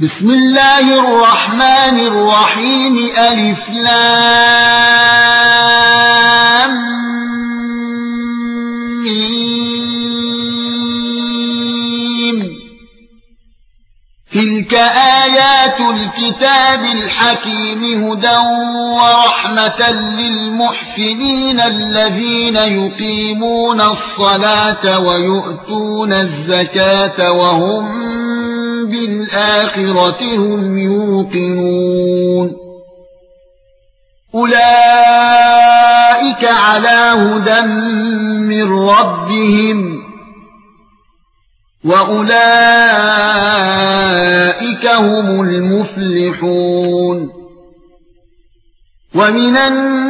بسم الله الرحمن الرحيم ألف لام. ميم تلك آيات الكتاب الحكيم هدى ورحمة للمحسنين الذين يقيمون الصلاة ويؤتون الزكاة وهم بالآخرة هم يوقنون. أولئك على هدى من ربهم. وأولئك هم المفلحون. ومن الناس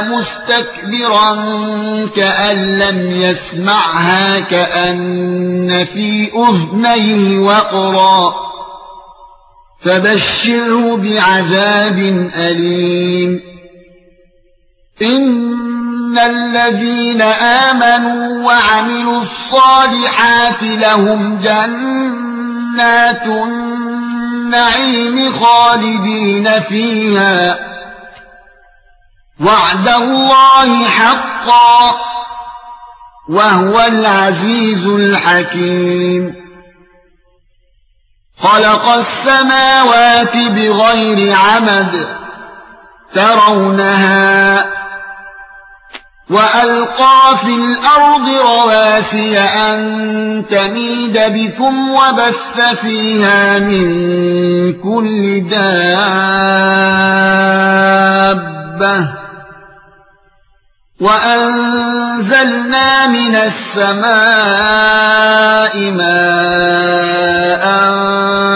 مستكبرا كأن لم يسمعها كأن في أذنيه وقرا فبشره بعذاب أليم. إن الذين آمنوا وعملوا الصالحات لهم جنات النعيم خالدين فيها. وعد الله حقا وهو العزيز الحكيم. خلق السماوات بغير عمد ترونها وألقى في الأرض رواسي أن تميد بكم وبث فيها من كل دابة. وانزلنا من السماء ماء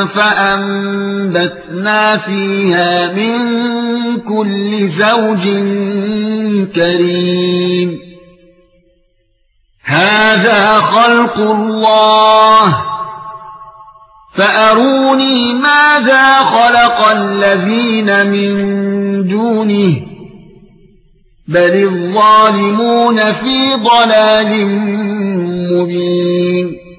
فانبتنا فيها من كل زوج كريم هذا خلق الله فاروني ماذا خلق الذين من دونه بل الظالمون في ضلال مبين